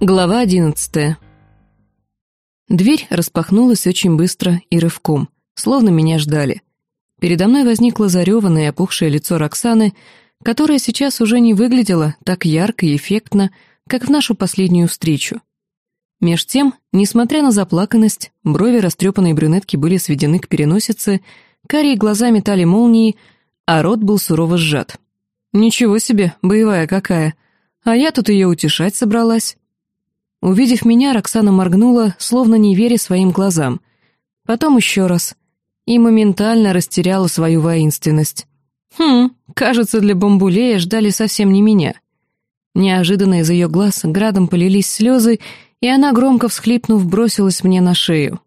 Глава одиннадцатая. Дверь распахнулась очень быстро и рывком, словно меня ждали. Передо мной возникло зареванное и опухшее лицо Роксаны, которое сейчас уже не выглядело так ярко и эффектно, как в нашу последнюю встречу. Меж тем, несмотря на заплаканность, брови растрепанной брюнетки были сведены к переносице, карие глаза метали молнии, а рот был сурово сжат. «Ничего себе, боевая какая! А я тут ее утешать собралась!» Увидев меня, Роксана моргнула, словно не веря своим глазам. Потом еще раз. И моментально растеряла свою воинственность. Хм, кажется, для бамбулея ждали совсем не меня. Неожиданно из ее глаз градом полились слезы, и она, громко всхлипнув, бросилась мне на шею.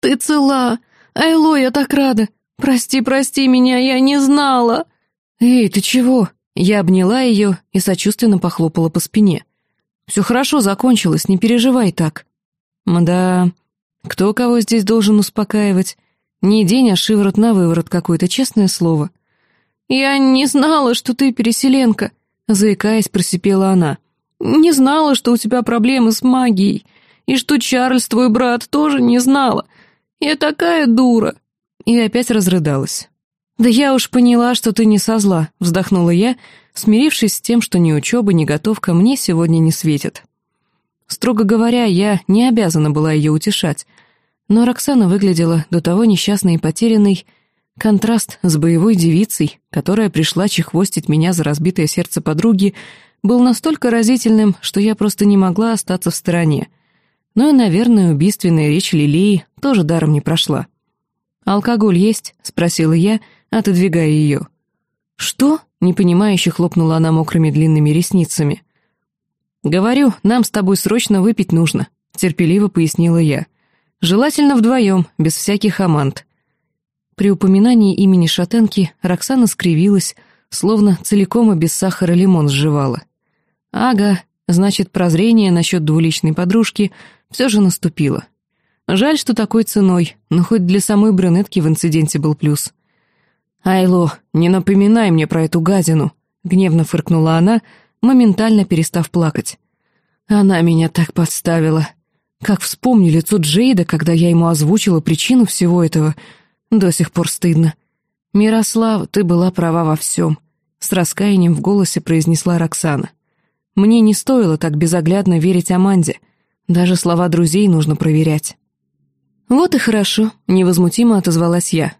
«Ты цела! Айло, я так рада! Прости, прости меня, я не знала!» «Эй, ты чего?» Я обняла ее и сочувственно похлопала по спине. Все хорошо закончилось, не переживай так. Мда, кто кого здесь должен успокаивать? Не день, а шиворот на выворот какой-то, честное слово. Я не знала, что ты переселенка, заикаясь, просипела она. Не знала, что у тебя проблемы с магией, и что Чарльз, твой брат, тоже не знала. Я такая дура. И опять разрыдалась. «Да я уж поняла, что ты не со зла», — вздохнула я, смирившись с тем, что ни учеба, ни готовка мне сегодня не светят. Строго говоря, я не обязана была ее утешать, но Роксана выглядела до того несчастной и потерянной, контраст с боевой девицей, которая пришла чехвостить меня за разбитое сердце подруги, был настолько разительным, что я просто не могла остаться в стороне. Но и, наверное, убийственная речь Лилии тоже даром не прошла. «Алкоголь есть?» — спросила я, отодвигая ее. «Что?» — непонимающе хлопнула она мокрыми длинными ресницами. «Говорю, нам с тобой срочно выпить нужно», — терпеливо пояснила я. «Желательно вдвоем, без всяких амант». При упоминании имени шатенки Роксана скривилась, словно целиком и без сахара лимон сживала. «Ага, значит, прозрение насчет двуличной подружки все же наступило. Жаль, что такой ценой, но хоть для самой брюнетки в инциденте был плюс». «Айло, не напоминай мне про эту гадину!» — гневно фыркнула она, моментально перестав плакать. «Она меня так подставила. Как вспомню лицо Джейда, когда я ему озвучила причину всего этого. До сих пор стыдно. Мирослава, ты была права во всем», — с раскаянием в голосе произнесла Роксана. «Мне не стоило так безоглядно верить Аманде. Даже слова друзей нужно проверять». «Вот и хорошо», — невозмутимо отозвалась я.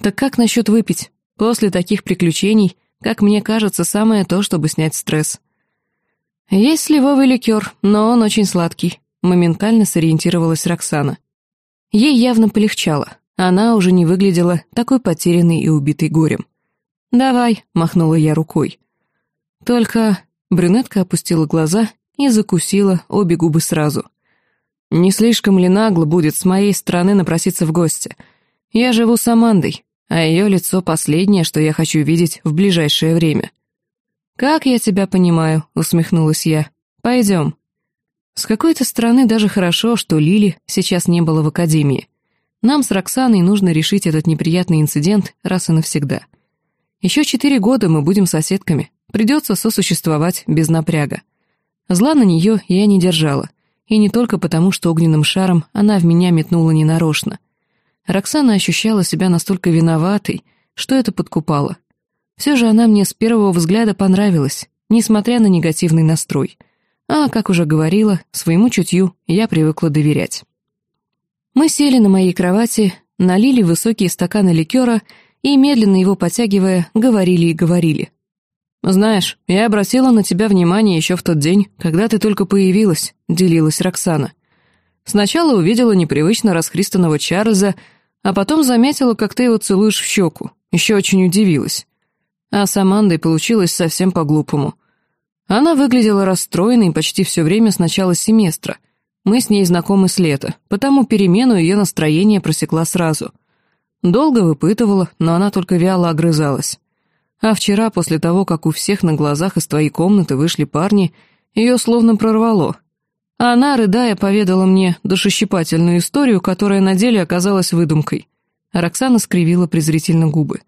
Так как насчет выпить? После таких приключений, как мне кажется, самое то, чтобы снять стресс. Есть сливовый ликер, но он очень сладкий. Моментально сориентировалась Роксана. Ей явно полегчало. Она уже не выглядела такой потерянной и убитой горем. «Давай», — махнула я рукой. Только брюнетка опустила глаза и закусила обе губы сразу. «Не слишком ли нагло будет с моей стороны напроситься в гости?» Я живу с Амандой, а ее лицо последнее, что я хочу видеть в ближайшее время. «Как я тебя понимаю», — усмехнулась я. «Пойдем». С какой-то стороны даже хорошо, что Лили сейчас не было в академии. Нам с Роксаной нужно решить этот неприятный инцидент раз и навсегда. Еще четыре года мы будем соседками, придется сосуществовать без напряга. Зла на нее я не держала, и не только потому, что огненным шаром она в меня метнула ненарочно. Роксана ощущала себя настолько виноватой, что это подкупало. Все же она мне с первого взгляда понравилась, несмотря на негативный настрой. А, как уже говорила, своему чутью я привыкла доверять. Мы сели на моей кровати, налили высокие стаканы ликера и, медленно его подтягивая, говорили и говорили. «Знаешь, я обратила на тебя внимание еще в тот день, когда ты только появилась», — делилась Роксана. «Сначала увидела непривычно расхристанного Чарльза, а потом заметила, как ты его целуешь в щеку. Еще очень удивилась. А с Амандой получилось совсем по-глупому. Она выглядела расстроенной почти все время с начала семестра. Мы с ней знакомы с лета, потому перемену ее настроения просекла сразу. Долго выпытывала, но она только вяло огрызалась. А вчера, после того, как у всех на глазах из твоей комнаты вышли парни, ее словно прорвало. Она, рыдая, поведала мне душещипательную историю, которая на деле оказалась выдумкой. Роксана скривила презрительно губы.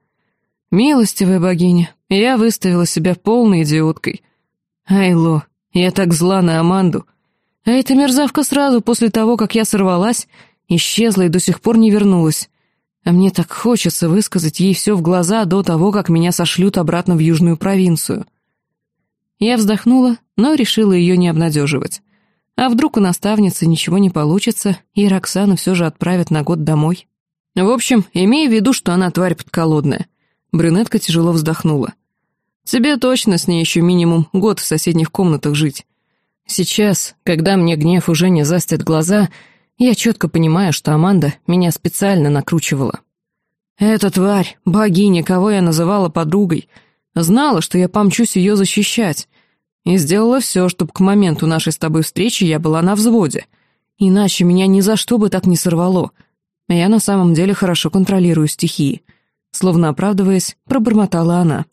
«Милостивая богиня, я выставила себя полной идиоткой. Айло, я так зла на Аманду. А эта мерзавка сразу после того, как я сорвалась, исчезла и до сих пор не вернулась. А мне так хочется высказать ей все в глаза до того, как меня сошлют обратно в южную провинцию. Я вздохнула, но решила ее не обнадеживать. А вдруг у наставницы ничего не получится, и Роксану все же отправят на год домой? В общем, имея в виду, что она тварь подколодная. Брюнетка тяжело вздохнула. Тебе точно с ней еще минимум год в соседних комнатах жить. Сейчас, когда мне гнев уже не застит глаза, я четко понимаю, что Аманда меня специально накручивала. Эта тварь, богиня, кого я называла подругой, знала, что я помчусь ее защищать, и сделала все, чтобы к моменту нашей с тобой встречи я была на взводе. Иначе меня ни за что бы так не сорвало. Я на самом деле хорошо контролирую стихии. Словно оправдываясь, пробормотала она.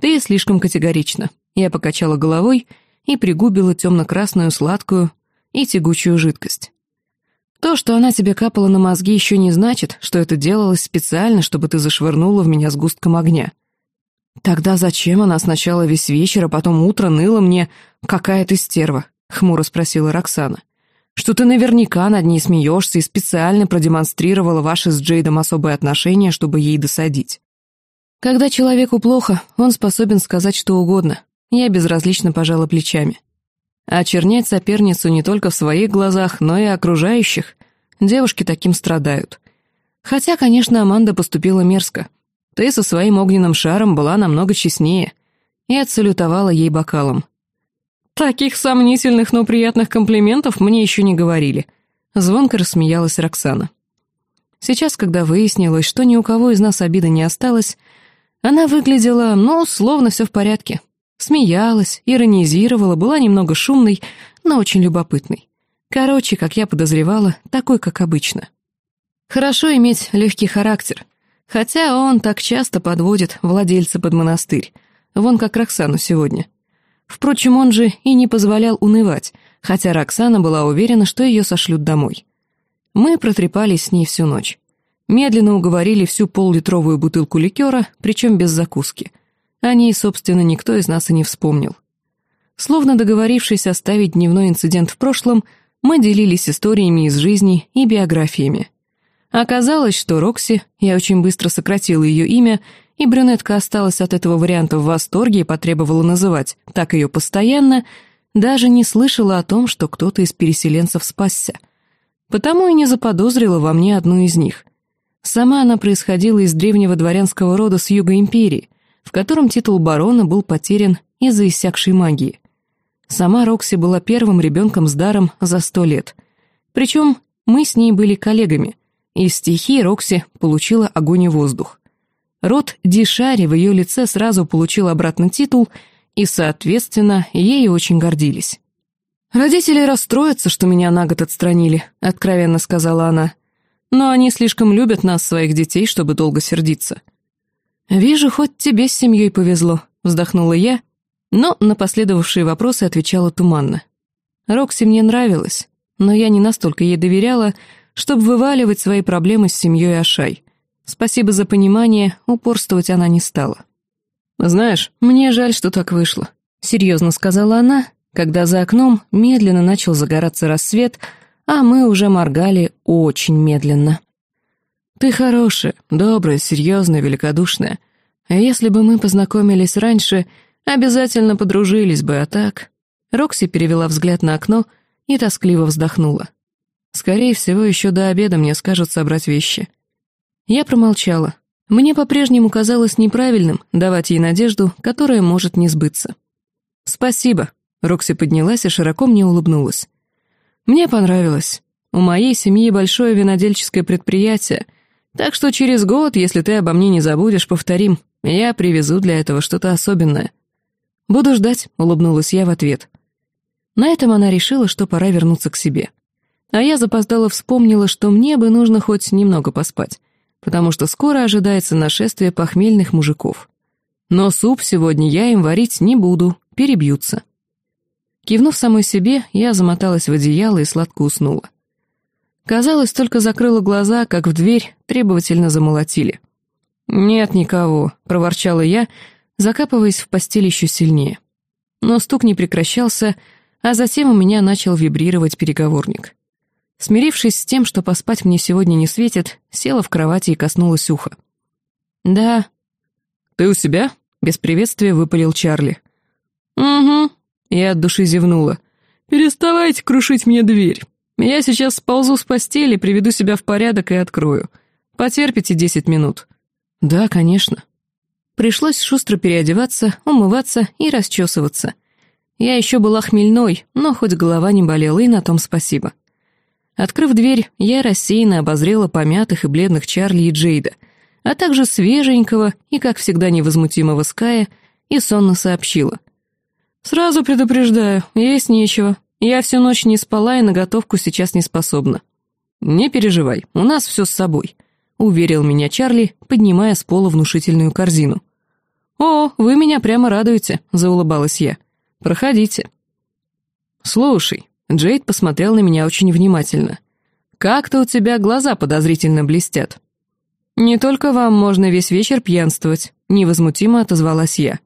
Ты слишком категорична. Я покачала головой и пригубила темно-красную, сладкую и тягучую жидкость. То, что она тебе капала на мозги, еще не значит, что это делалось специально, чтобы ты зашвырнула в меня сгустком огня. «Тогда зачем она сначала весь вечер, а потом утро ныла мне, какая ты стерва?» — хмуро спросила Роксана. «Что ты наверняка над ней смеешься и специально продемонстрировала ваши с Джейдом особые отношения, чтобы ей досадить. Когда человеку плохо, он способен сказать что угодно. Я безразлично пожала плечами. Очернять соперницу не только в своих глазах, но и окружающих. Девушки таким страдают. Хотя, конечно, Аманда поступила мерзко. Ты со своим огненным шаром была намного честнее. И отсалютовала ей бокалом. Таких сомнительных, но приятных комплиментов мне еще не говорили. Звонко рассмеялась Роксана. Сейчас, когда выяснилось, что ни у кого из нас обиды не осталось, она выглядела, ну, словно все в порядке. Смеялась, иронизировала, была немного шумной, но очень любопытной. Короче, как я подозревала, такой, как обычно. Хорошо иметь легкий характер, хотя он так часто подводит владельца под монастырь, вон как Роксану сегодня. Впрочем, он же и не позволял унывать, хотя Роксана была уверена, что ее сошлют домой. Мы протрепались с ней всю ночь. Медленно уговорили всю поллитровую бутылку ликера, причем без закуски. О ней, собственно, никто из нас и не вспомнил. Словно договорившись оставить дневной инцидент в прошлом, мы делились историями из жизни и биографиями. Оказалось, что Рокси, я очень быстро сократила ее имя, и брюнетка осталась от этого варианта в восторге и потребовала называть так ее постоянно, даже не слышала о том, что кто-то из переселенцев спасся. Потому и не заподозрила во мне одну из них. Сама она происходила из древнего дворянского рода с юга империи, в котором титул барона был потерян из-за иссякшей магии. Сама Рокси была первым ребенком с даром за сто лет. Причем мы с ней были коллегами. Из стихии Рокси получила огонь и воздух. Род Дишари в ее лице сразу получил обратно титул, и, соответственно, ею очень гордились. «Родители расстроятся, что меня на год отстранили», — откровенно сказала она. «Но они слишком любят нас, своих детей, чтобы долго сердиться». «Вижу, хоть тебе с семьей повезло», — вздохнула я, но на последовавшие вопросы отвечала туманно. Рокси мне нравилась, но я не настолько ей доверяла, чтобы вываливать свои проблемы с семьей Ашай. Спасибо за понимание, упорствовать она не стала. «Знаешь, мне жаль, что так вышло», — серьезно сказала она, когда за окном медленно начал загораться рассвет, а мы уже моргали очень медленно. «Ты хорошая, добрая, серьезная, великодушная. Если бы мы познакомились раньше, обязательно подружились бы, а так...» Рокси перевела взгляд на окно и тоскливо вздохнула. «Скорее всего, еще до обеда мне скажут собрать вещи. Я промолчала. Мне по-прежнему казалось неправильным давать ей надежду, которая может не сбыться. «Спасибо», — Рокси поднялась и широко мне улыбнулась. «Мне понравилось. У моей семьи большое винодельческое предприятие, так что через год, если ты обо мне не забудешь, повторим. Я привезу для этого что-то особенное». «Буду ждать», — улыбнулась я в ответ. На этом она решила, что пора вернуться к себе. А я запоздала вспомнила, что мне бы нужно хоть немного поспать потому что скоро ожидается нашествие похмельных мужиков. Но суп сегодня я им варить не буду, перебьются. Кивнув самой себе, я замоталась в одеяло и сладко уснула. Казалось, только закрыла глаза, как в дверь требовательно замолотили. «Нет никого», — проворчала я, закапываясь в постель еще сильнее. Но стук не прекращался, а затем у меня начал вибрировать переговорник. Смирившись с тем, что поспать мне сегодня не светит, села в кровати и коснулась уха. «Да». «Ты у себя?» — без приветствия выпалил Чарли. «Угу». Я от души зевнула. «Переставайте крушить мне дверь. Я сейчас сползу с постели, приведу себя в порядок и открою. Потерпите десять минут». «Да, конечно». Пришлось шустро переодеваться, умываться и расчесываться. Я еще была хмельной, но хоть голова не болела, и на том спасибо. Открыв дверь, я рассеянно обозрела помятых и бледных Чарли и Джейда, а также свеженького и, как всегда, невозмутимого Ская, и сонно сообщила. «Сразу предупреждаю, есть нечего. Я всю ночь не спала и на готовку сейчас не способна». «Не переживай, у нас все с собой», — уверил меня Чарли, поднимая с пола внушительную корзину. «О, вы меня прямо радуете», — заулыбалась я. «Проходите». «Слушай», — Джейд посмотрел на меня очень внимательно. «Как-то у тебя глаза подозрительно блестят». «Не только вам можно весь вечер пьянствовать», — невозмутимо отозвалась я.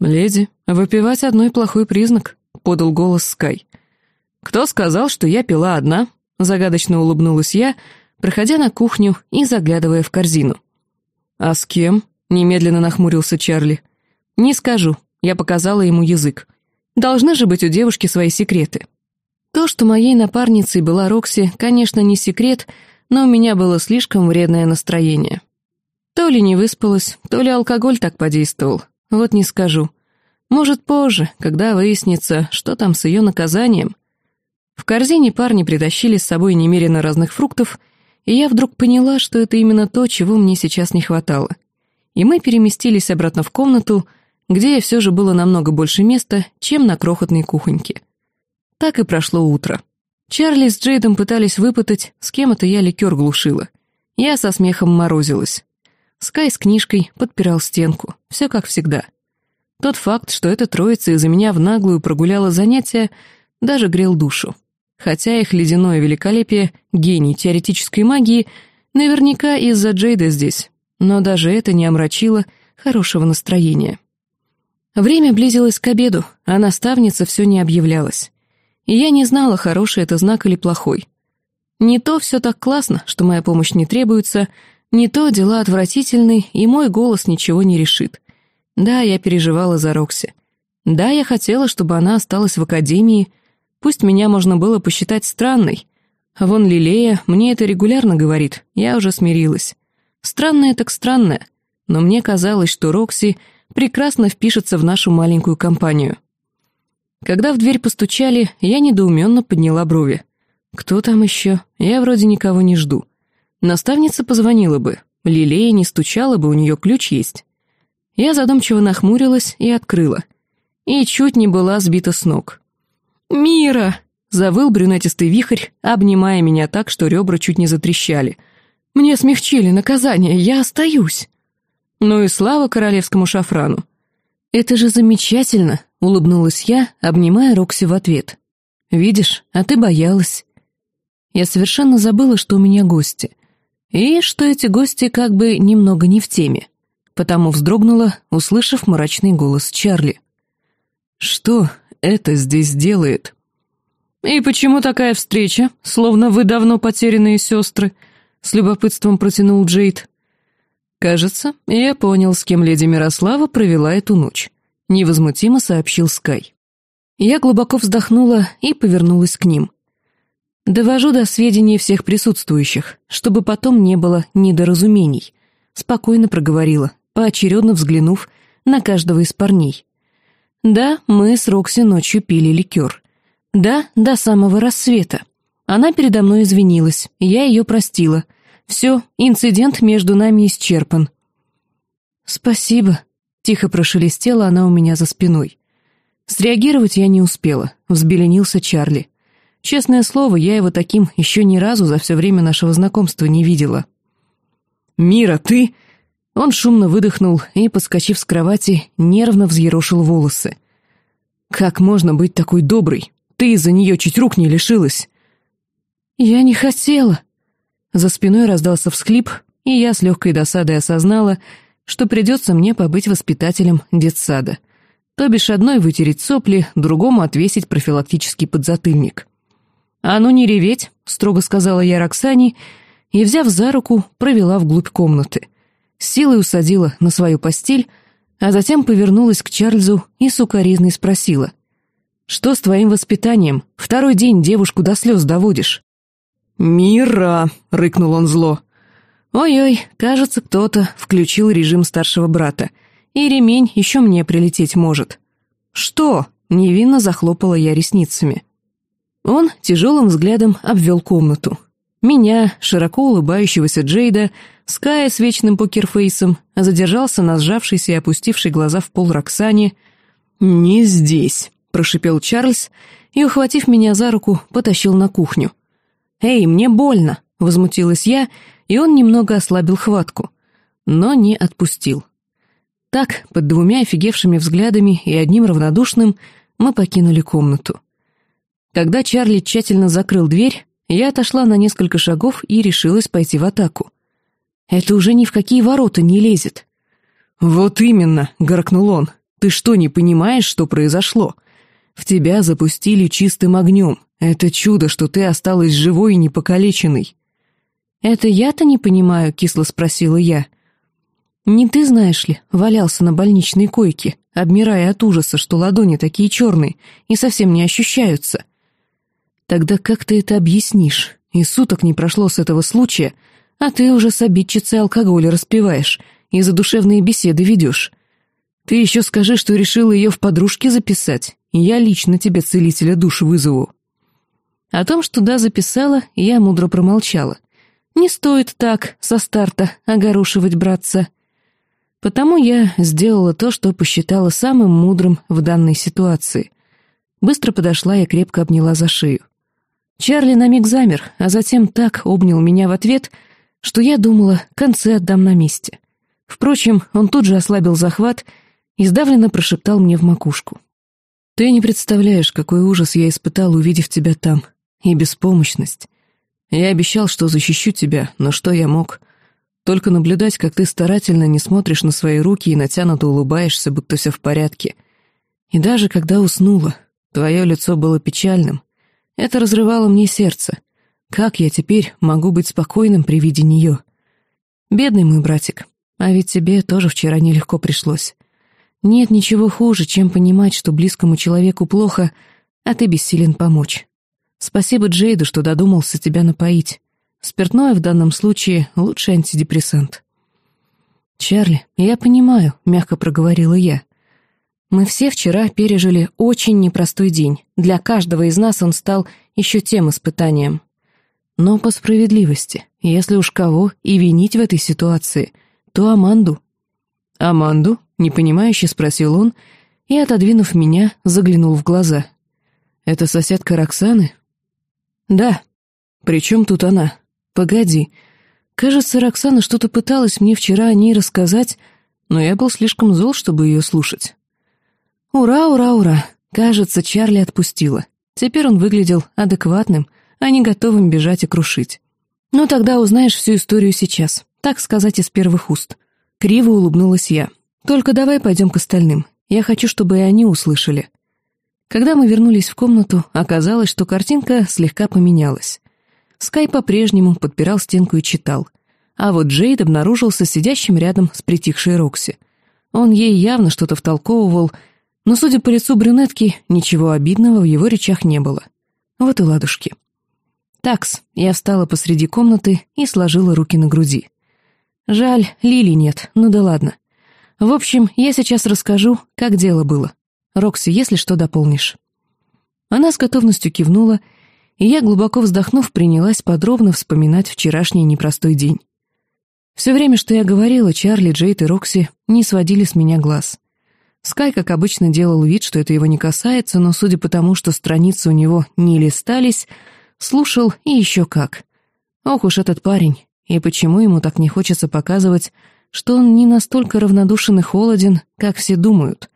«Леди, выпивать одной плохой признак», — подал голос Скай. «Кто сказал, что я пила одна?» — загадочно улыбнулась я, проходя на кухню и заглядывая в корзину. «А с кем?» — немедленно нахмурился Чарли. «Не скажу», — я показала ему язык. «Должны же быть у девушки свои секреты». То, что моей напарницей была Рокси, конечно, не секрет, но у меня было слишком вредное настроение. То ли не выспалась, то ли алкоголь так подействовал, вот не скажу. Может, позже, когда выяснится, что там с ее наказанием. В корзине парни притащили с собой немерено разных фруктов, и я вдруг поняла, что это именно то, чего мне сейчас не хватало. И мы переместились обратно в комнату, где все же было намного больше места, чем на крохотной кухоньке. Так и прошло утро. Чарли с Джейдом пытались выпытать, с кем это я ликер глушила. Я со смехом морозилась. Скай с книжкой подпирал стенку, все как всегда. Тот факт, что эта троица из-за меня в наглую прогуляла занятия, даже грел душу. Хотя их ледяное великолепие, гений теоретической магии, наверняка из-за Джейда здесь, но даже это не омрачило хорошего настроения. Время близилось к обеду, а наставница все не объявлялась. И я не знала, хороший это знак или плохой. Не то все так классно, что моя помощь не требуется, не то дела отвратительны, и мой голос ничего не решит. Да, я переживала за Рокси. Да, я хотела, чтобы она осталась в академии. Пусть меня можно было посчитать странной. А вон Лилея мне это регулярно говорит, я уже смирилась. Странное так странное, но мне казалось, что Рокси прекрасно впишется в нашу маленькую компанию. Когда в дверь постучали, я недоуменно подняла брови. «Кто там еще? Я вроде никого не жду». Наставница позвонила бы. Лилея не стучала бы, у нее ключ есть. Я задумчиво нахмурилась и открыла. И чуть не была сбита с ног. «Мира!» — завыл брюнетистый вихрь, обнимая меня так, что ребра чуть не затрещали. «Мне смягчили наказание, я остаюсь!» Ну и слава королевскому шафрану. «Это же замечательно!» — улыбнулась я, обнимая Рокси в ответ. «Видишь, а ты боялась». Я совершенно забыла, что у меня гости — и что эти гости как бы немного не в теме, потому вздрогнула, услышав мрачный голос Чарли. «Что это здесь делает?» «И почему такая встреча, словно вы давно потерянные сестры?» — с любопытством протянул Джейд. «Кажется, я понял, с кем леди Мирослава провела эту ночь», — невозмутимо сообщил Скай. Я глубоко вздохнула и повернулась к ним. Довожу до сведения всех присутствующих, чтобы потом не было недоразумений. Спокойно проговорила, поочередно взглянув на каждого из парней. Да, мы с Рокси ночью пили ликер. Да, до самого рассвета. Она передо мной извинилась, я ее простила. Все, инцидент между нами исчерпан. «Спасибо», — тихо прошелестела она у меня за спиной. Среагировать я не успела, взбеленился Чарли. Честное слово, я его таким еще ни разу за все время нашего знакомства не видела. «Мира, ты...» Он шумно выдохнул и, подскочив с кровати, нервно взъерошил волосы. «Как можно быть такой доброй? Ты из-за нее чуть рук не лишилась!» «Я не хотела!» За спиной раздался всхлип, и я с легкой досадой осознала, что придется мне побыть воспитателем детсада. То бишь одной вытереть сопли, другому отвесить профилактический подзатыльник. «А ну не реветь», — строго сказала я Роксане, и, взяв за руку, провела вглубь комнаты. С силой усадила на свою постель, а затем повернулась к Чарльзу и сукоризной спросила. «Что с твоим воспитанием? Второй день девушку до слез доводишь». «Мира!» — рыкнул он зло. «Ой-ой, кажется, кто-то включил режим старшего брата, и ремень еще мне прилететь может». «Что?» — невинно захлопала я ресницами. Он тяжелым взглядом обвел комнату. Меня, широко улыбающегося Джейда, Ская с вечным покерфейсом, задержался на сжавшейся и опустившей глаза в пол Роксане. «Не здесь», — прошипел Чарльз и, ухватив меня за руку, потащил на кухню. «Эй, мне больно!» — возмутилась я, и он немного ослабил хватку, но не отпустил. Так, под двумя офигевшими взглядами и одним равнодушным, мы покинули комнату. Когда Чарли тщательно закрыл дверь, я отошла на несколько шагов и решилась пойти в атаку. Это уже ни в какие ворота не лезет. «Вот именно», — горкнул он, — «ты что, не понимаешь, что произошло? В тебя запустили чистым огнем. Это чудо, что ты осталась живой и непокалеченной». «Это я-то не понимаю», — кисло спросила я. «Не ты, знаешь ли, валялся на больничной койке, обмирая от ужаса, что ладони такие черные и совсем не ощущаются». «Тогда как ты это объяснишь? И суток не прошло с этого случая, а ты уже с обидчицей алкоголя распиваешь и задушевные беседы ведешь. Ты еще скажи, что решила ее в подружке записать, и я лично тебе целителя душ вызову». О том, что да, записала, я мудро промолчала. Не стоит так, со старта, огорошивать братца. Потому я сделала то, что посчитала самым мудрым в данной ситуации. Быстро подошла и крепко обняла за шею. Чарли на миг замер, а затем так обнял меня в ответ, что я думала, концы отдам на месте. Впрочем, он тут же ослабил захват и сдавленно прошептал мне в макушку. «Ты не представляешь, какой ужас я испытал, увидев тебя там, и беспомощность. Я обещал, что защищу тебя, но что я мог? Только наблюдать, как ты старательно не смотришь на свои руки и натянуто улыбаешься, будто все в порядке. И даже когда уснула, твое лицо было печальным. Это разрывало мне сердце. Как я теперь могу быть спокойным при виде нее? Бедный мой братик, а ведь тебе тоже вчера нелегко пришлось. Нет ничего хуже, чем понимать, что близкому человеку плохо, а ты бессилен помочь. Спасибо Джейду, что додумался тебя напоить. Спиртное в данном случае — лучший антидепрессант. «Чарли, я понимаю», — мягко проговорила я. «Мы все вчера пережили очень непростой день. Для каждого из нас он стал еще тем испытанием. Но по справедливости, если уж кого и винить в этой ситуации, то Аманду». «Аманду?» — непонимающе спросил он и, отодвинув меня, заглянул в глаза. «Это соседка Роксаны?» «Да. Причем тут она? Погоди. Кажется, Роксана что-то пыталась мне вчера о ней рассказать, но я был слишком зол, чтобы ее слушать». «Ура, ура, ура! Кажется, Чарли отпустила. Теперь он выглядел адекватным, а не готовым бежать и крушить. Ну тогда узнаешь всю историю сейчас, так сказать, из первых уст». Криво улыбнулась я. «Только давай пойдем к остальным. Я хочу, чтобы и они услышали». Когда мы вернулись в комнату, оказалось, что картинка слегка поменялась. Скай по-прежнему подпирал стенку и читал. А вот Джейд обнаружился сидящим рядом с притихшей Рокси. Он ей явно что-то втолковывал, но, судя по лицу брюнетки, ничего обидного в его речах не было. Вот и ладушки. Такс, я встала посреди комнаты и сложила руки на груди. Жаль, Лили нет, ну да ладно. В общем, я сейчас расскажу, как дело было. Рокси, если что, дополнишь». Она с готовностью кивнула, и я, глубоко вздохнув, принялась подробно вспоминать вчерашний непростой день. Все время, что я говорила, Чарли, Джейд и Рокси не сводили с меня глаз. Скай, как обычно, делал вид, что это его не касается, но, судя по тому, что страницы у него не листались, слушал и еще как. Ох уж этот парень, и почему ему так не хочется показывать, что он не настолько равнодушен и холоден, как все думают.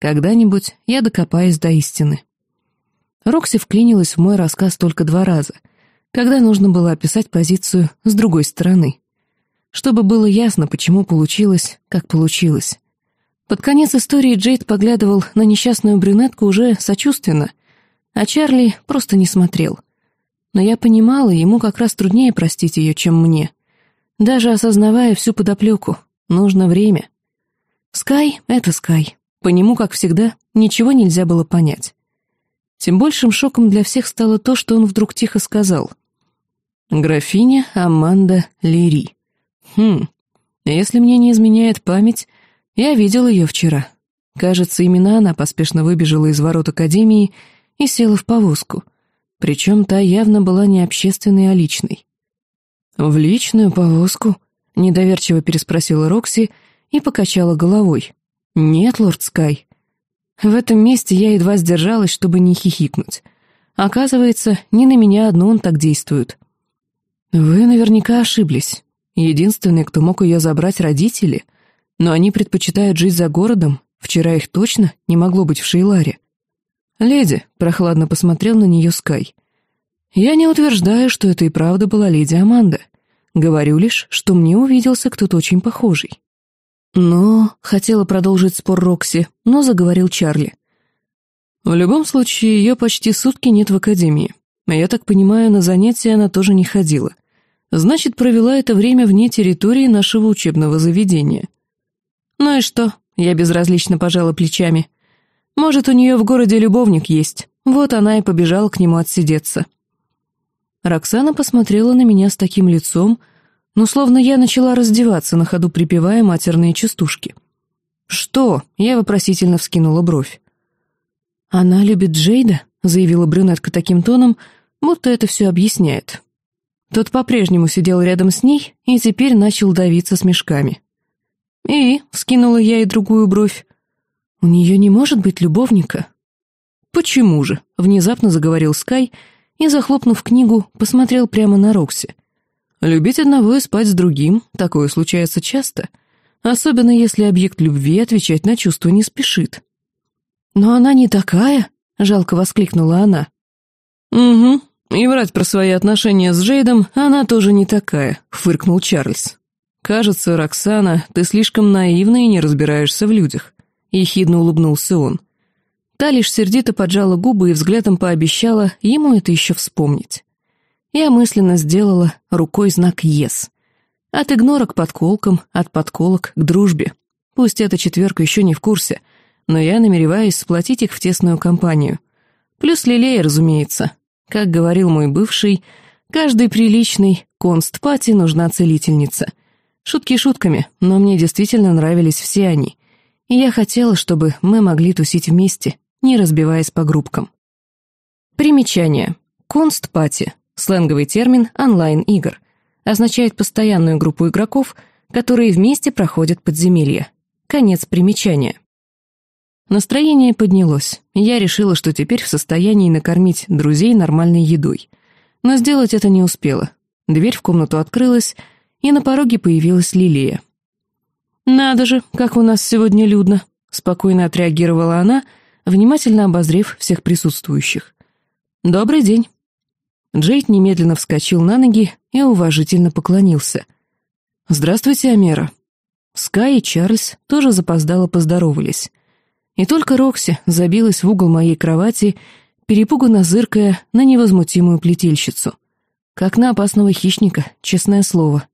Когда-нибудь я докопаюсь до истины. Рокси вклинилась в мой рассказ только два раза, когда нужно было описать позицию с другой стороны. Чтобы было ясно, почему получилось, как получилось. Под конец истории Джейд поглядывал на несчастную брюнетку уже сочувственно, а Чарли просто не смотрел. Но я понимала, ему как раз труднее простить ее, чем мне. Даже осознавая всю подоплеку, нужно время. Скай — это Скай. По нему, как всегда, ничего нельзя было понять. Тем большим шоком для всех стало то, что он вдруг тихо сказал. «Графиня Аманда Лири. Хм, если мне не изменяет память, я видел ее вчера. Кажется, именно она поспешно выбежала из ворот Академии и села в повозку. Причем та явно была не общественной, а личной. «В личную повозку?» — недоверчиво переспросила Рокси и покачала головой. «Нет, лорд Скай». В этом месте я едва сдержалась, чтобы не хихикнуть. Оказывается, не на меня одну он так действует. «Вы наверняка ошиблись. Единственный, кто мог ее забрать, родители — но они предпочитают жить за городом, вчера их точно не могло быть в Шейларе. «Леди», — прохладно посмотрел на нее Скай. «Я не утверждаю, что это и правда была леди Аманда. Говорю лишь, что мне увиделся кто-то очень похожий». «Но...» — хотела продолжить спор Рокси, но заговорил Чарли. «В любом случае, ее почти сутки нет в академии. Я так понимаю, на занятия она тоже не ходила. Значит, провела это время вне территории нашего учебного заведения. «Ну и что?» — я безразлично пожала плечами. «Может, у нее в городе любовник есть. Вот она и побежала к нему отсидеться». Роксана посмотрела на меня с таким лицом, ну, словно я начала раздеваться, на ходу припевая матерные частушки. «Что?» — я вопросительно вскинула бровь. «Она любит Джейда?» — заявила брюнетка таким тоном, будто это все объясняет. Тот по-прежнему сидел рядом с ней и теперь начал давиться смешками. «И?» — вскинула я и другую бровь. «У нее не может быть любовника?» «Почему же?» — внезапно заговорил Скай и, захлопнув книгу, посмотрел прямо на Рокси. «Любить одного и спать с другим — такое случается часто, особенно если объект любви отвечать на чувства не спешит». «Но она не такая!» — жалко воскликнула она. «Угу, и врать про свои отношения с Джейдом она тоже не такая», — фыркнул Чарльз. «Кажется, Роксана, ты слишком наивна и не разбираешься в людях», — ехидно улыбнулся он. Та лишь сердито поджала губы и взглядом пообещала ему это еще вспомнить. Я мысленно сделала рукой знак «Ес». От игнора к подколкам, от подколок к дружбе. Пусть эта четверка еще не в курсе, но я намереваюсь сплотить их в тесную компанию. Плюс Лилея, разумеется. Как говорил мой бывший, каждый приличный констпати нужна целительница — Шутки шутками, но мне действительно нравились все они. И я хотела, чтобы мы могли тусить вместе, не разбиваясь по группкам. Примечание. Констпати — сленговый термин онлайн-игр. Означает постоянную группу игроков, которые вместе проходят подземелья. Конец примечания. Настроение поднялось, и я решила, что теперь в состоянии накормить друзей нормальной едой. Но сделать это не успела. Дверь в комнату открылась, и на пороге появилась Лилия. «Надо же, как у нас сегодня людно», — спокойно отреагировала она, внимательно обозрев всех присутствующих. «Добрый день». Джейд немедленно вскочил на ноги и уважительно поклонился. «Здравствуйте, Амера». Скай и Чарльз тоже запоздало поздоровались. И только Рокси забилась в угол моей кровати, перепуганно зыркая на невозмутимую плетельщицу. Как на опасного хищника, честное слово.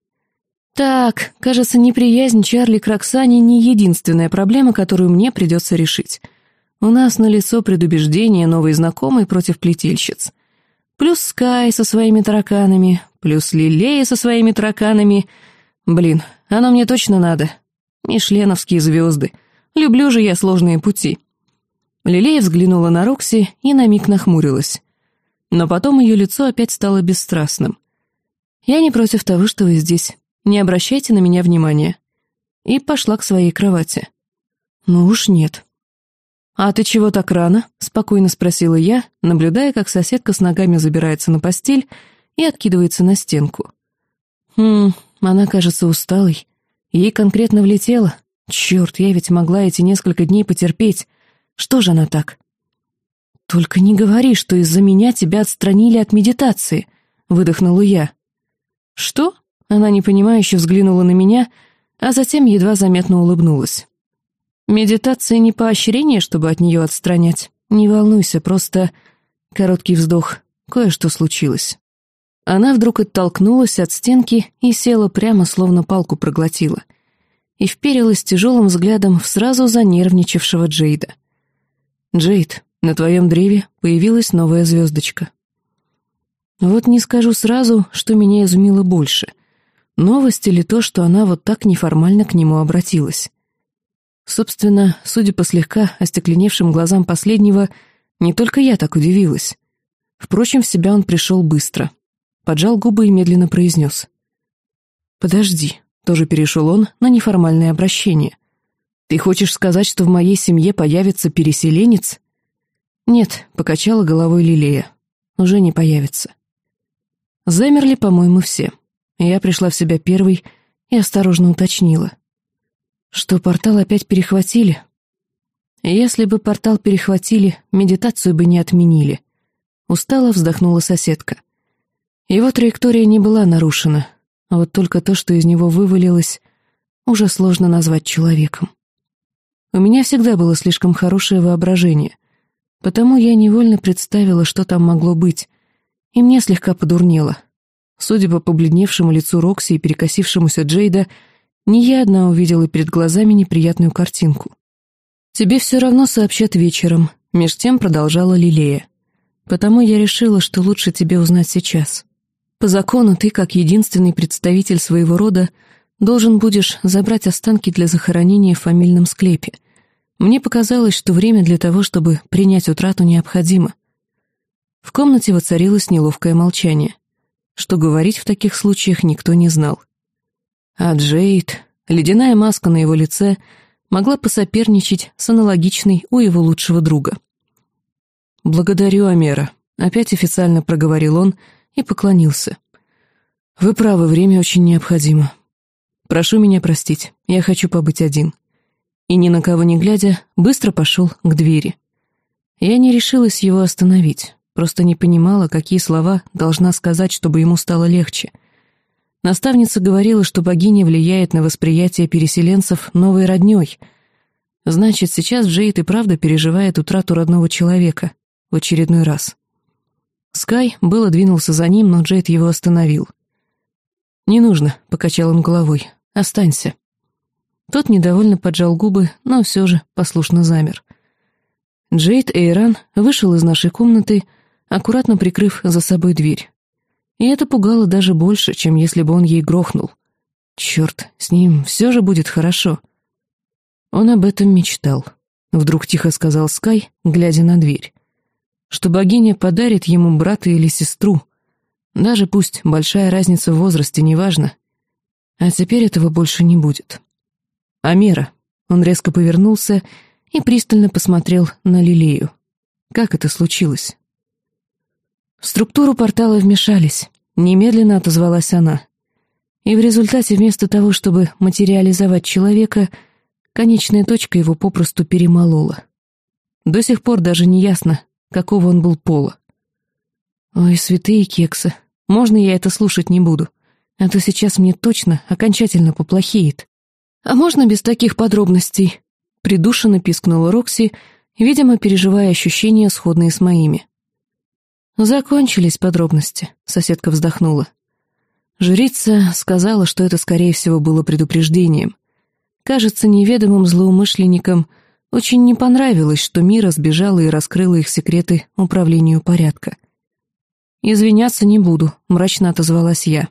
Так, кажется, неприязнь Чарли к Роксане не единственная проблема, которую мне придется решить. У нас на лицо предубеждение новой знакомой против плетельщиц. Плюс Скай со своими тараканами, плюс Лилея со своими тараканами. Блин, оно мне точно надо. Мишленовские звезды. Люблю же я сложные пути. Лилея взглянула на Рокси и на миг нахмурилась. Но потом ее лицо опять стало бесстрастным. «Я не против того, что вы здесь. Не обращайте на меня внимания». И пошла к своей кровати. «Ну уж нет». «А ты чего так рано?» — спокойно спросила я, наблюдая, как соседка с ногами забирается на постель и откидывается на стенку. «Хм, она кажется усталой. Ей конкретно влетело. Черт, я ведь могла эти несколько дней потерпеть. Что же она так?» «Только не говори, что из-за меня тебя отстранили от медитации», — выдохнула я. «Что?» Она непонимающе взглянула на меня, а затем едва заметно улыбнулась. Медитация не поощрение, чтобы от нее отстранять. Не волнуйся, просто... Короткий вздох. Кое-что случилось. Она вдруг оттолкнулась от стенки и села прямо, словно палку проглотила. И вперилась тяжелым взглядом в сразу занервничавшего Джейда. «Джейд, на твоем древе появилась новая звездочка». Вот не скажу сразу, что меня изумило больше. Новость или то, что она вот так неформально к нему обратилась. Собственно, судя по слегка остекленевшим глазам последнего, не только я так удивилась. Впрочем, в себя он пришел быстро. Поджал губы и медленно произнес. «Подожди», — тоже перешел он на неформальное обращение. «Ты хочешь сказать, что в моей семье появится переселенец?» «Нет», — покачала головой Лилея. «Уже не появится». Замерли, по-моему, все. Я пришла в себя первой и осторожно уточнила. Что портал опять перехватили? Если бы портал перехватили, медитацию бы не отменили. Устало вздохнула соседка. Его траектория не была нарушена, а вот только то, что из него вывалилось, уже сложно назвать человеком. У меня всегда было слишком хорошее воображение, потому я невольно представила, что там могло быть, и мне слегка подурнело. Судя по побледневшему лицу Рокси и перекосившемуся Джейда, не я одна увидела перед глазами неприятную картинку. «Тебе все равно сообщат вечером», — меж тем продолжала Лилея. «Потому я решила, что лучше тебе узнать сейчас. По закону ты, как единственный представитель своего рода, должен будешь забрать останки для захоронения в фамильном склепе. Мне показалось, что время для того, чтобы принять утрату, необходимо». В комнате воцарилось неловкое молчание. Что говорить в таких случаях никто не знал. А Джейд, ледяная маска на его лице, могла посоперничать с аналогичной у его лучшего друга. «Благодарю, Амера», — опять официально проговорил он и поклонился. «Вы правы, время очень необходимо. Прошу меня простить, я хочу побыть один». И ни на кого не глядя, быстро пошел к двери. Я не решилась его остановить, просто не понимала, какие слова должна сказать, чтобы ему стало легче — Наставница говорила, что богиня влияет на восприятие переселенцев новой роднёй. Значит, сейчас Джейд и правда переживает утрату родного человека. В очередной раз. Скай было двинулся за ним, но Джейд его остановил. «Не нужно», — покачал он головой. «Останься». Тот недовольно поджал губы, но все же послушно замер. Джейд Эйран вышел из нашей комнаты, аккуратно прикрыв за собой дверь. И это пугало даже больше, чем если бы он ей грохнул. Черт, с ним все же будет хорошо. Он об этом мечтал. Вдруг тихо сказал Скай, глядя на дверь. Что богиня подарит ему брата или сестру. Даже пусть большая разница в возрасте, неважно. А теперь этого больше не будет. Амера. Он резко повернулся и пристально посмотрел на Лилею. Как это случилось? В структуру портала вмешались, немедленно отозвалась она. И в результате вместо того, чтобы материализовать человека, конечная точка его попросту перемолола. До сих пор даже не ясно, какого он был пола. Ой, святые кексы, можно я это слушать не буду? А то сейчас мне точно окончательно поплохеет. А можно без таких подробностей? Придушенно пискнула Рокси, видимо, переживая ощущения, сходные с моими. «Закончились подробности», — соседка вздохнула. Жрица сказала, что это, скорее всего, было предупреждением. Кажется, неведомым злоумышленникам очень не понравилось, что Мира сбежала и раскрыла их секреты управлению порядка. «Извиняться не буду», — мрачно отозвалась я.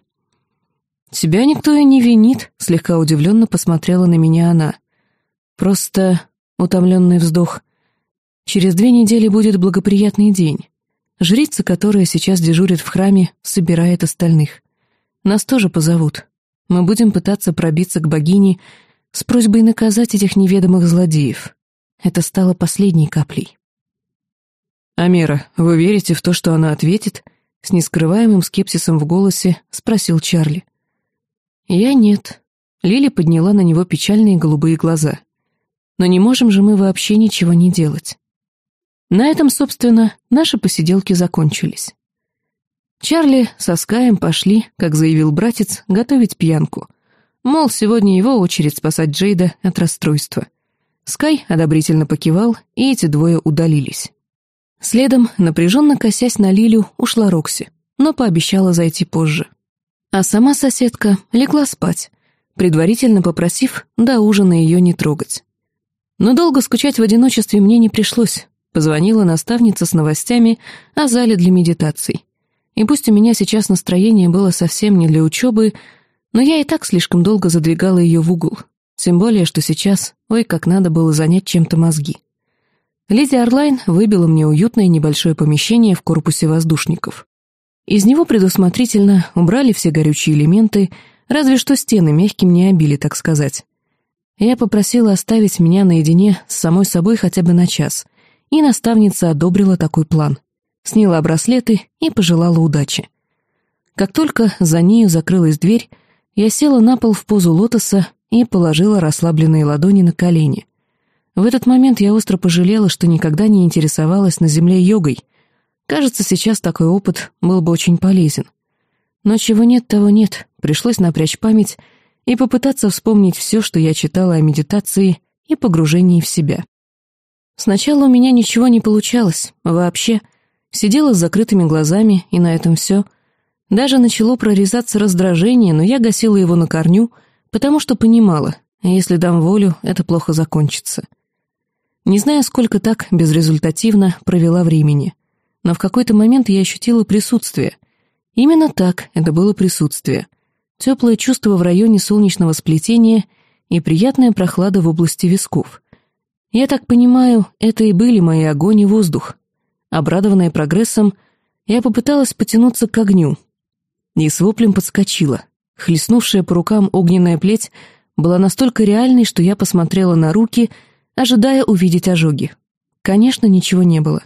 «Тебя никто и не винит», — слегка удивленно посмотрела на меня она. «Просто...» — утомленный вздох. «Через две недели будет благоприятный день. Жрица, которая сейчас дежурит в храме, собирает остальных. Нас тоже позовут. Мы будем пытаться пробиться к богине с просьбой наказать этих неведомых злодеев. Это стало последней каплей. «Амера, вы верите в то, что она ответит?» С нескрываемым скепсисом в голосе спросил Чарли. «Я нет». Лили подняла на него печальные голубые глаза. «Но не можем же мы вообще ничего не делать. На этом, собственно, наши посиделки закончились. Чарли со Скаем пошли, как заявил братец, готовить пьянку. Мол, сегодня его очередь спасать Джейда от расстройства. Скай одобрительно покивал, и эти двое удалились. Следом, напряженно косясь на Лилю, ушла Рокси, но пообещала зайти позже. А сама соседка легла спать, предварительно попросив до ужина ее не трогать. Но долго скучать в одиночестве мне не пришлось. Позвонила наставница с новостями о зале для медитаций. И пусть у меня сейчас настроение было совсем не для учебы, но я и так слишком долго задвигала ее в угол. Тем более, что сейчас, ой, как надо было занять чем-то мозги. Леди Орлайн выбила мне уютное небольшое помещение в корпусе воздушников. Из него предусмотрительно убрали все горючие элементы, разве что стены мягким не обили, так сказать. Я попросила оставить меня наедине с самой собой хотя бы на час, и наставница одобрила такой план. Сняла браслеты и пожелала удачи. Как только за нею закрылась дверь, я села на пол в позу лотоса и положила расслабленные ладони на колени. В этот момент я остро пожалела, что никогда не интересовалась на земле йогой. Кажется, сейчас такой опыт был бы очень полезен. Но чего нет, того нет. Пришлось напрячь память и попытаться вспомнить все, что я читала о медитации и погружении в себя. Сначала у меня ничего не получалось, вообще. Сидела с закрытыми глазами, и на этом все. Даже начало прорезаться раздражение, но я гасила его на корню, потому что понимала, если дам волю, это плохо закончится. Не знаю, сколько так безрезультативно провела времени, но в какой-то момент я ощутила присутствие. Именно так это было присутствие. Теплое чувство в районе солнечного сплетения и приятная прохлада в области висков — я так понимаю, это и были мои огонь и воздух. Обрадованная прогрессом, я попыталась потянуться к огню. И с воплем подскочила. Хлестнувшая по рукам огненная плеть была настолько реальной, что я посмотрела на руки, ожидая увидеть ожоги. Конечно, ничего не было.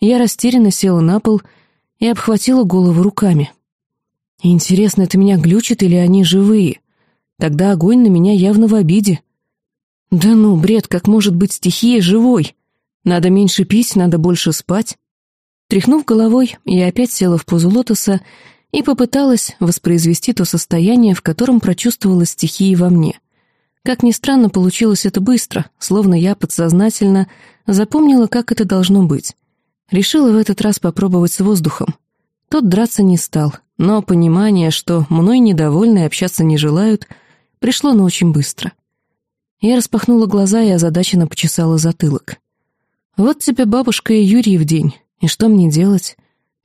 Я растерянно села на пол и обхватила голову руками. Интересно, это меня глючит или они живые? Тогда огонь на меня явно в обиде. Да ну, бред, как может быть стихия живой? Надо меньше пить, надо больше спать. Тряхнув головой, я опять села в позу лотоса и попыталась воспроизвести то состояние, в котором прочувствовала стихии во мне. Как ни странно, получилось это быстро, словно я подсознательно запомнила, как это должно быть. Решила в этот раз попробовать с воздухом. Тот драться не стал, но понимание, что мной недовольны и общаться не желают, пришло на очень быстро — я распахнула глаза и озадаченно почесала затылок. «Вот тебе бабушка и Юрий в день. И что мне делать?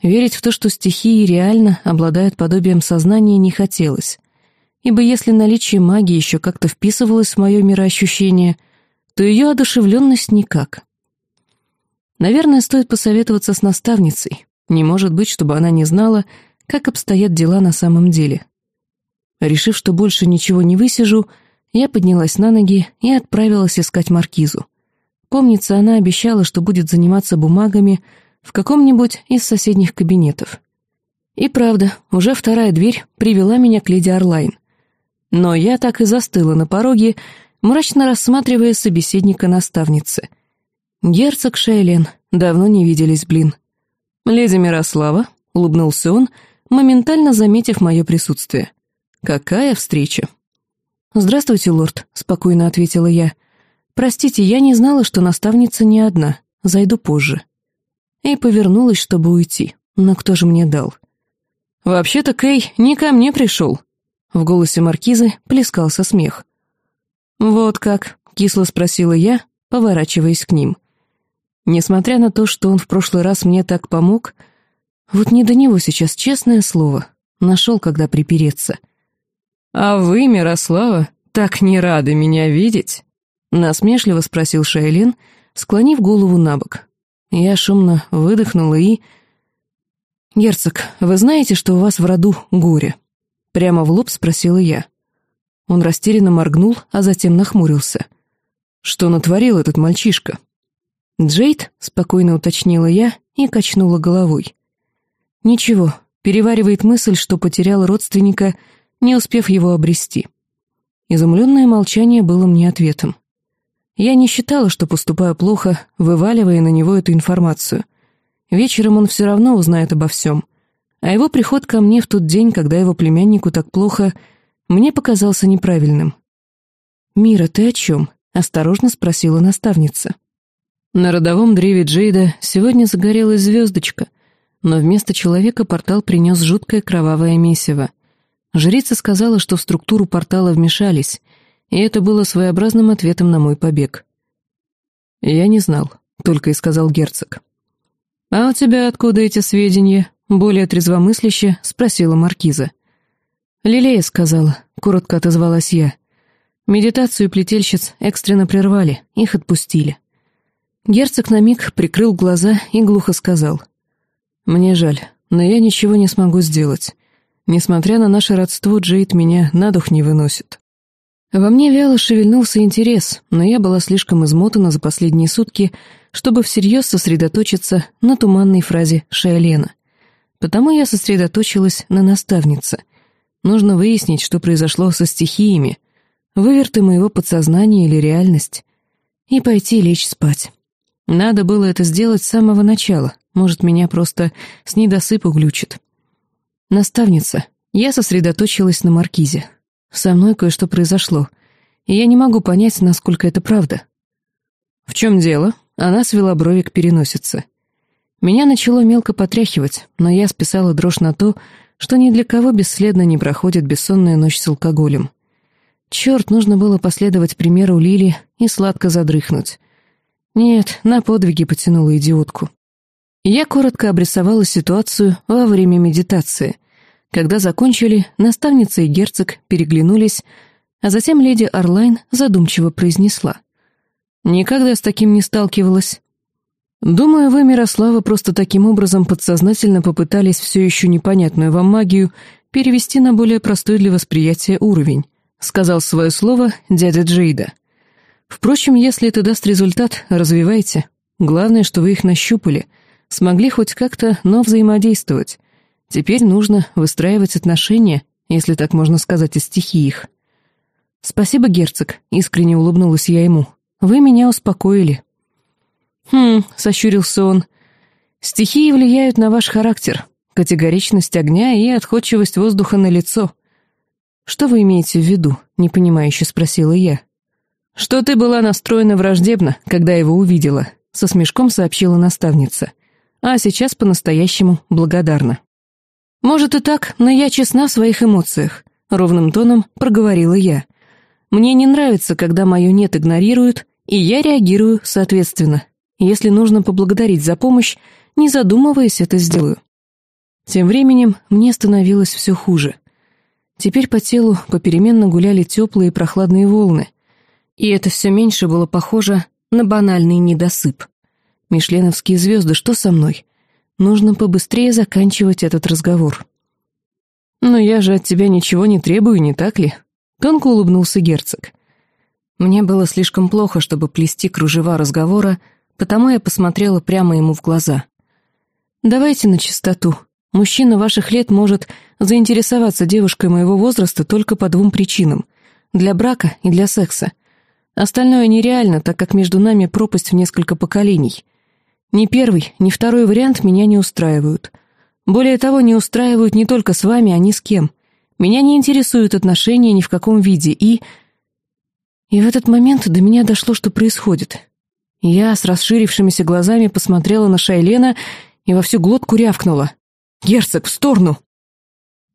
Верить в то, что стихии реально обладают подобием сознания, не хотелось. Ибо если наличие магии еще как-то вписывалось в мое мироощущение, то ее одушевленность никак. Наверное, стоит посоветоваться с наставницей. Не может быть, чтобы она не знала, как обстоят дела на самом деле. Решив, что больше ничего не высижу, я поднялась на ноги и отправилась искать маркизу. Помнится, она обещала, что будет заниматься бумагами в каком-нибудь из соседних кабинетов. И правда, уже вторая дверь привела меня к леди Орлайн. Но я так и застыла на пороге, мрачно рассматривая собеседника наставницы. «Герцог Шейлен, давно не виделись, блин». «Леди Мирослава», — улыбнулся он, моментально заметив мое присутствие. «Какая встреча!» «Здравствуйте, лорд», — спокойно ответила я. «Простите, я не знала, что наставница не одна. Зайду позже». И повернулась, чтобы уйти. Но кто же мне дал? «Вообще-то Кей не ко мне пришел». В голосе маркизы плескался смех. «Вот как?» — кисло спросила я, поворачиваясь к ним. Несмотря на то, что он в прошлый раз мне так помог, вот не до него сейчас, честное слово, нашел, когда припереться. «А вы, Мирослава, так не рады меня видеть?» Насмешливо спросил Шайлин, склонив голову на бок. Я шумно выдохнула и... «Герцог, вы знаете, что у вас в роду горе?» Прямо в лоб спросила я. Он растерянно моргнул, а затем нахмурился. «Что натворил этот мальчишка?» «Джейд?» — спокойно уточнила я и качнула головой. «Ничего, переваривает мысль, что потерял родственника не успев его обрести. Изумленное молчание было мне ответом. Я не считала, что поступаю плохо, вываливая на него эту информацию. Вечером он все равно узнает обо всем. А его приход ко мне в тот день, когда его племяннику так плохо, мне показался неправильным. «Мира, ты о чем?» — осторожно спросила наставница. На родовом древе Джейда сегодня загорелась звездочка, но вместо человека портал принес жуткое кровавое месиво. Жрица сказала, что в структуру портала вмешались, и это было своеобразным ответом на мой побег. «Я не знал», — только и сказал герцог. «А у тебя откуда эти сведения?» — более трезвомысляще спросила маркиза. «Лилея сказала», — коротко отозвалась я. Медитацию плетельщиц экстренно прервали, их отпустили. Герцог на миг прикрыл глаза и глухо сказал. «Мне жаль, но я ничего не смогу сделать. Несмотря на наше родство, Джейд меня на дух не выносит». Во мне вяло шевельнулся интерес, но я была слишком измотана за последние сутки, чтобы всерьез сосредоточиться на туманной фразе Шайлена. Потому я сосредоточилась на наставнице. Нужно выяснить, что произошло со стихиями, выверты моего подсознания или реальность, и пойти лечь спать. Надо было это сделать с самого начала, может, меня просто с недосыпу глючит. Наставница, я сосредоточилась на маркизе. Со мной кое-что произошло, и я не могу понять, насколько это правда. В чем дело? Она свела брови к переносице. Меня начало мелко потряхивать, но я списала дрожь на то, что ни для кого бесследно не проходит бессонная ночь с алкоголем. Черт, нужно было последовать примеру Лили и сладко задрыхнуть. Нет, на подвиги потянула идиотку. Я коротко обрисовала ситуацию во время медитации — когда закончили, наставница и герцог переглянулись, а затем леди Орлайн задумчиво произнесла. «Никогда с таким не сталкивалась». «Думаю, вы, Мирослава, просто таким образом подсознательно попытались все еще непонятную вам магию перевести на более простой для восприятия уровень», сказал свое слово дядя Джейда. «Впрочем, если это даст результат, развивайте. Главное, что вы их нащупали, смогли хоть как-то, но взаимодействовать. Теперь нужно выстраивать отношения, если так можно сказать, из стихиях. «Спасибо, герцог», — искренне улыбнулась я ему. «Вы меня успокоили». «Хм», — сощурился он, — «стихии влияют на ваш характер, категоричность огня и отходчивость воздуха на лицо». «Что вы имеете в виду?» — непонимающе спросила я. «Что ты была настроена враждебно, когда его увидела», — со смешком сообщила наставница. «А сейчас по-настоящему благодарна». «Может и так, но я честна в своих эмоциях», — ровным тоном проговорила я. «Мне не нравится, когда мое «нет» игнорируют, и я реагирую соответственно. Если нужно поблагодарить за помощь, не задумываясь, это сделаю». Тем временем мне становилось все хуже. Теперь по телу попеременно гуляли теплые и прохладные волны, и это все меньше было похоже на банальный недосып. Мишленовские звезды, что со мной? Нужно побыстрее заканчивать этот разговор. «Но я же от тебя ничего не требую, не так ли?» Тонко улыбнулся герцог. Мне было слишком плохо, чтобы плести кружева разговора, потому я посмотрела прямо ему в глаза. «Давайте на чистоту. Мужчина ваших лет может заинтересоваться девушкой моего возраста только по двум причинам — для брака и для секса. Остальное нереально, так как между нами пропасть в несколько поколений. Ни первый, ни второй вариант меня не устраивают. Более того, не устраивают не только с вами, а ни с кем. Меня не интересуют отношения ни в каком виде, и... И в этот момент до меня дошло, что происходит. Я с расширившимися глазами посмотрела на Шайлена и во всю глотку рявкнула. «Герцог, в сторону!»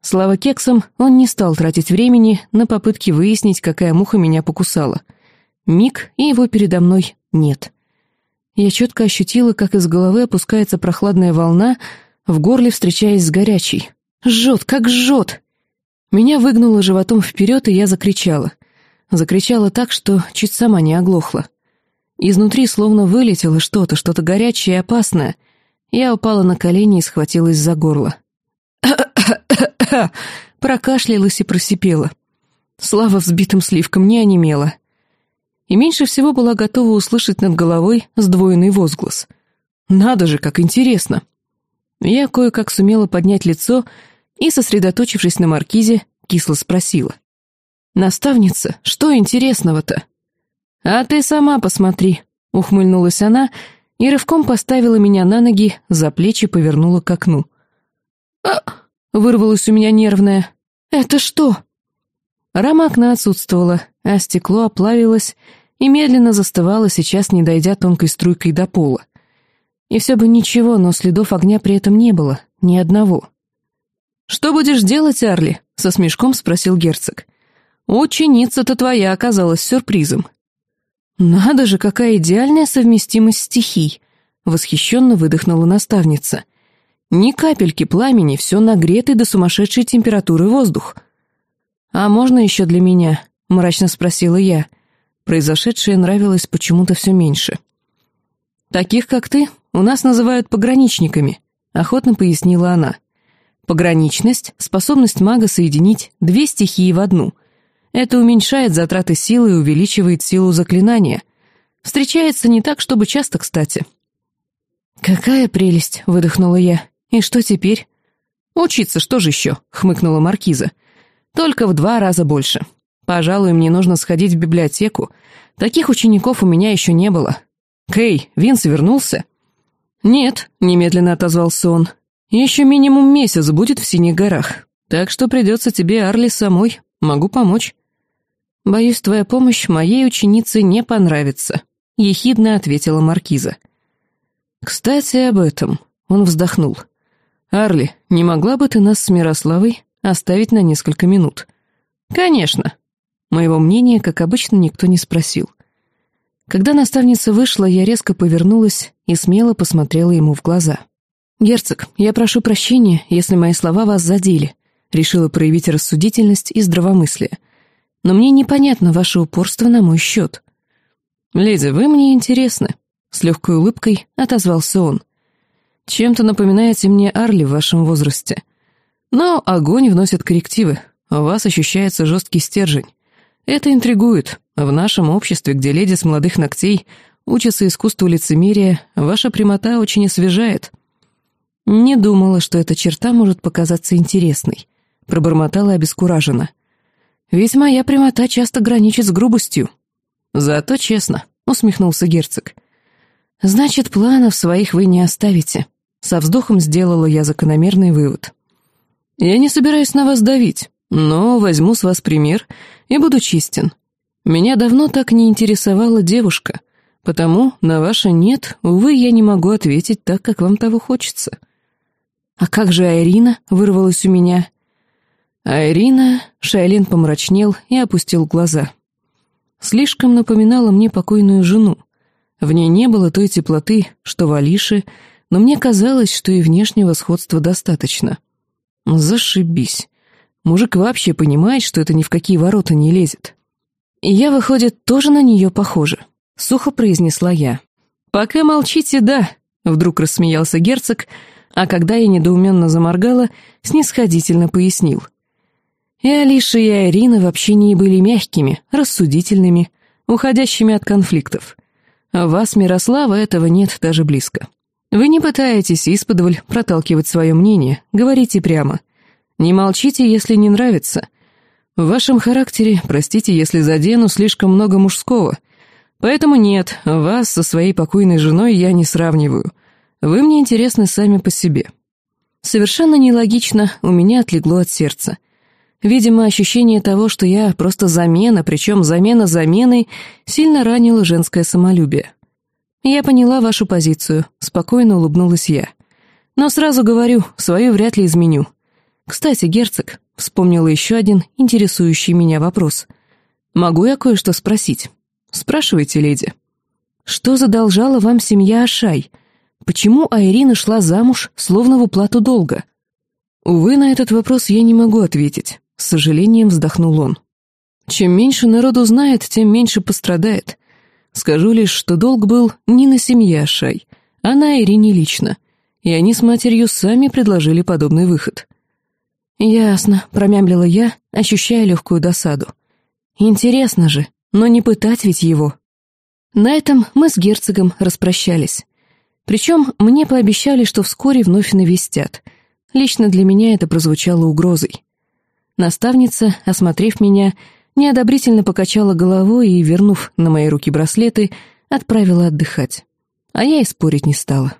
Слава кексам, он не стал тратить времени на попытки выяснить, какая муха меня покусала. Миг, и его передо мной нет. Я четко ощутила, как из головы опускается прохладная волна, в горле встречаясь с горячей. «Жжет, как жжет!» Меня выгнуло животом вперед, и я закричала. Закричала так, что чуть сама не оглохла. Изнутри словно вылетело что-то, что-то горячее и опасное. Я упала на колени и схватилась за горло. Прокашлялась и просипела. Слава взбитым сливкам не онемела и меньше всего была готова услышать над головой сдвоенный возглас. «Надо же, как интересно!» Я кое-как сумела поднять лицо и, сосредоточившись на маркизе, кисло спросила. «Наставница, что интересного-то?» «А ты сама посмотри», — ухмыльнулась она и рывком поставила меня на ноги, за плечи повернула к окну. «А!» — вырвалось у меня нервное. «Это что?» Рама окна отсутствовала, а стекло оплавилось, и медленно застывала, сейчас не дойдя тонкой струйкой до пола. И все бы ничего, но следов огня при этом не было, ни одного. «Что будешь делать, Арли?» — со смешком спросил герцог. «Ученица-то твоя оказалась сюрпризом». «Надо же, какая идеальная совместимость стихий!» — восхищенно выдохнула наставница. «Ни капельки пламени, все нагретый до сумасшедшей температуры воздух». «А можно еще для меня?» — мрачно спросила я. Произошедшее нравилось почему-то все меньше. «Таких, как ты, у нас называют пограничниками», — охотно пояснила она. Пограничность — способность мага соединить две стихии в одну. Это уменьшает затраты силы и увеличивает силу заклинания. Встречается не так, чтобы часто, кстати. «Какая прелесть!» — выдохнула я. «И что теперь?» «Учиться, что же еще?» — хмыкнула Маркиза. «Только в два раза больше. Пожалуй, мне нужно сходить в библиотеку. Таких учеников у меня еще не было. Кей, Винс вернулся?» «Нет», — немедленно отозвался он. Еще минимум месяц будет в Синих горах, так что придется тебе, Арли, самой. Могу помочь». «Боюсь, твоя помощь моей ученице не понравится», — ехидно ответила Маркиза. «Кстати, об этом», — он вздохнул. «Арли, не могла бы ты нас с Мирославой оставить на несколько минут?» «Конечно». Моего мнения, как обычно, никто не спросил. Когда наставница вышла, я резко повернулась и смело посмотрела ему в глаза. «Герцог, я прошу прощения, если мои слова вас задели», решила проявить рассудительность и здравомыслие. «Но мне непонятно ваше упорство на мой счет». «Леди, вы мне интересны», — с легкой улыбкой отозвался он. «Чем-то напоминаете мне Арли в вашем возрасте. Но огонь вносит коррективы, у вас ощущается жесткий стержень. Это интригует. В нашем обществе, где леди с молодых ногтей учатся искусству лицемерия, ваша прямота очень освежает». «Не думала, что эта черта может показаться интересной», — пробормотала обескураженно. «Ведь моя прямота часто граничит с грубостью». «Зато честно», — усмехнулся герцог. «Значит, планов своих вы не оставите», — со вздохом сделала я закономерный вывод. «Я не собираюсь на вас давить, но возьму с вас пример и буду честен. Меня давно так не интересовала девушка, потому на ваше «нет», увы, я не могу ответить так, как вам того хочется». «А как же Айрина?» — вырвалась у меня. Айрина... Шайлин помрачнел и опустил глаза. Слишком напоминала мне покойную жену. В ней не было той теплоты, что в Алише, но мне казалось, что и внешнего сходства достаточно. Зашибись. Мужик вообще понимает, что это ни в какие ворота не лезет. И я, выходит, тоже на нее похожа. Сухо произнесла я. «Пока молчите, да», — вдруг рассмеялся герцог, — а когда я недоуменно заморгала, снисходительно пояснил. И Алиша, и Ирина в общении были мягкими, рассудительными, уходящими от конфликтов. А вас, Мирослава, этого нет даже близко. Вы не пытаетесь исподволь проталкивать свое мнение, говорите прямо. Не молчите, если не нравится. В вашем характере, простите, если задену, слишком много мужского. Поэтому нет, вас со своей покойной женой я не сравниваю — вы мне интересны сами по себе. Совершенно нелогично, у меня отлегло от сердца. Видимо, ощущение того, что я просто замена, причем замена заменой, сильно ранило женское самолюбие. Я поняла вашу позицию, спокойно улыбнулась я. Но сразу говорю, свою вряд ли изменю. Кстати, герцог, вспомнила еще один интересующий меня вопрос. Могу я кое-что спросить? Спрашивайте, леди. Что задолжала вам семья Ашай? — Почему Айрина шла замуж, словно в уплату долга? Увы, на этот вопрос я не могу ответить. С сожалением вздохнул он. Чем меньше народу знает, тем меньше пострадает. Скажу лишь, что долг был не на семье Шай, а на Ирине лично, и они с матерью сами предложили подобный выход. «Ясно», — промямлила я, ощущая легкую досаду. «Интересно же, но не пытать ведь его». На этом мы с герцогом распрощались. Причем мне пообещали, что вскоре вновь навестят. Лично для меня это прозвучало угрозой. Наставница, осмотрев меня, неодобрительно покачала головой и, вернув на мои руки браслеты, отправила отдыхать. А я и спорить не стала.